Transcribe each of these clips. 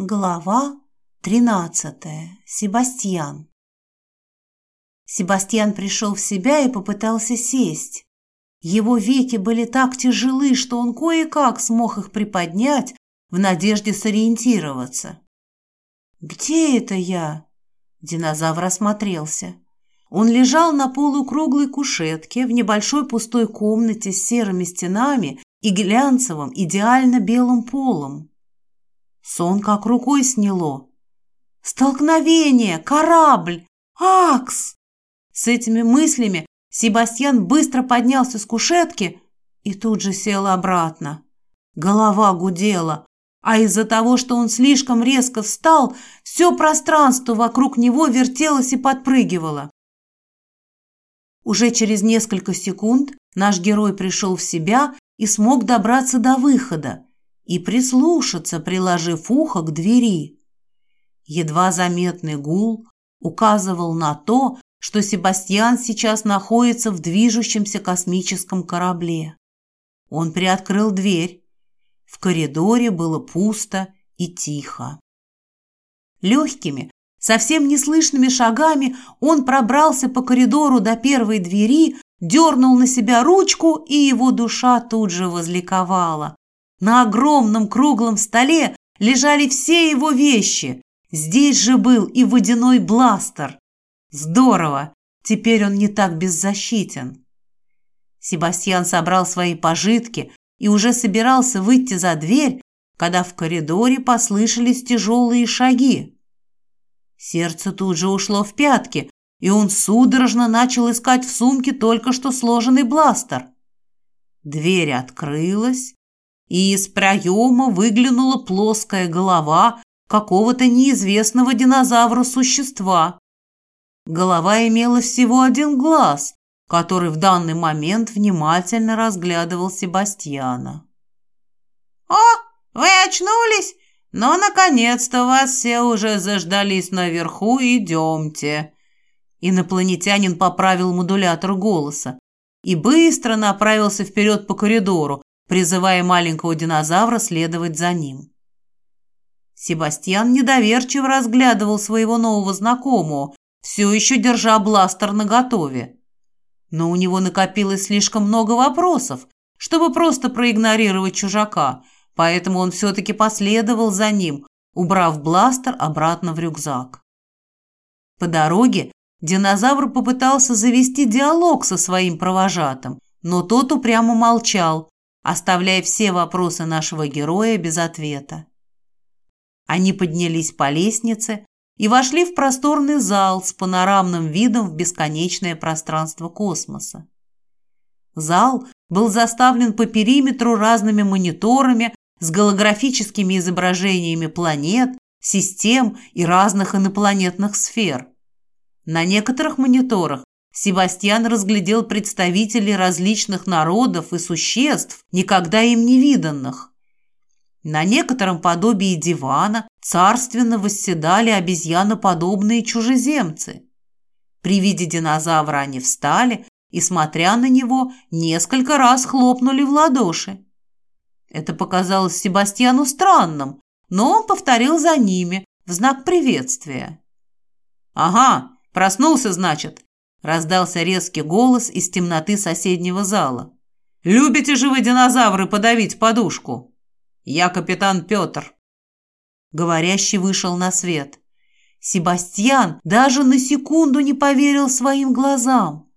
Глава тринадцатая. Себастьян. Себастьян пришел в себя и попытался сесть. Его веки были так тяжелы, что он кое-как смог их приподнять в надежде сориентироваться. «Где это я?» Динозавр осмотрелся. Он лежал на полукруглой кушетке в небольшой пустой комнате с серыми стенами и глянцевым, идеально белым полом. Сон как рукой сняло. Столкновение, корабль, акс! С этими мыслями Себастьян быстро поднялся с кушетки и тут же сел обратно. Голова гудела, а из-за того, что он слишком резко встал, все пространство вокруг него вертелось и подпрыгивало. Уже через несколько секунд наш герой пришел в себя и смог добраться до выхода и прислушаться, приложив ухо к двери. Едва заметный гул указывал на то, что Себастьян сейчас находится в движущемся космическом корабле. Он приоткрыл дверь. В коридоре было пусто и тихо. Легкими, совсем неслышными шагами он пробрался по коридору до первой двери, дернул на себя ручку, и его душа тут же возликовала. На огромном круглом столе лежали все его вещи. Здесь же был и водяной бластер. Здорово! Теперь он не так беззащитен. Себастьян собрал свои пожитки и уже собирался выйти за дверь, когда в коридоре послышались тяжелые шаги. Сердце тут же ушло в пятки, и он судорожно начал искать в сумке только что сложенный бластер. Дверь открылась, и из проема выглянула плоская голова какого-то неизвестного динозавра существа. Голова имела всего один глаз, который в данный момент внимательно разглядывал Себастьяна. «О, вы очнулись? Ну, наконец-то вас все уже заждались наверху, идемте!» Инопланетянин поправил модулятор голоса и быстро направился вперед по коридору, призывая маленького динозавра следовать за ним. Себастьян недоверчиво разглядывал своего нового знакомого, все еще держа бластер наготове. Но у него накопилось слишком много вопросов, чтобы просто проигнорировать чужака, поэтому он все-таки последовал за ним, убрав бластер обратно в рюкзак. По дороге динозавр попытался завести диалог со своим провожатым, но тот упрямо молчал, оставляя все вопросы нашего героя без ответа. Они поднялись по лестнице и вошли в просторный зал с панорамным видом в бесконечное пространство космоса. Зал был заставлен по периметру разными мониторами с голографическими изображениями планет, систем и разных инопланетных сфер. На некоторых мониторах Себастьян разглядел представителей различных народов и существ, никогда им не виданных. На некотором подобии дивана царственно восседали обезьяноподобные чужеземцы. При виде динозавра они встали и, смотря на него, несколько раз хлопнули в ладоши. Это показалось Себастьяну странным, но он повторил за ними в знак приветствия. «Ага, проснулся, значит», Раздался резкий голос из темноты соседнего зала. «Любите же вы, динозавры, подавить подушку?» «Я капитан Петр». Говорящий вышел на свет. Себастьян даже на секунду не поверил своим глазам.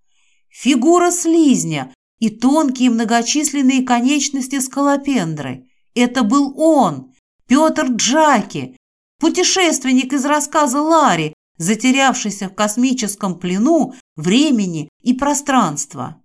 Фигура слизня и тонкие многочисленные конечности скалопендры. Это был он, Петр Джаки, путешественник из рассказа Ларри, затерявшийся в космическом плену времени и пространства.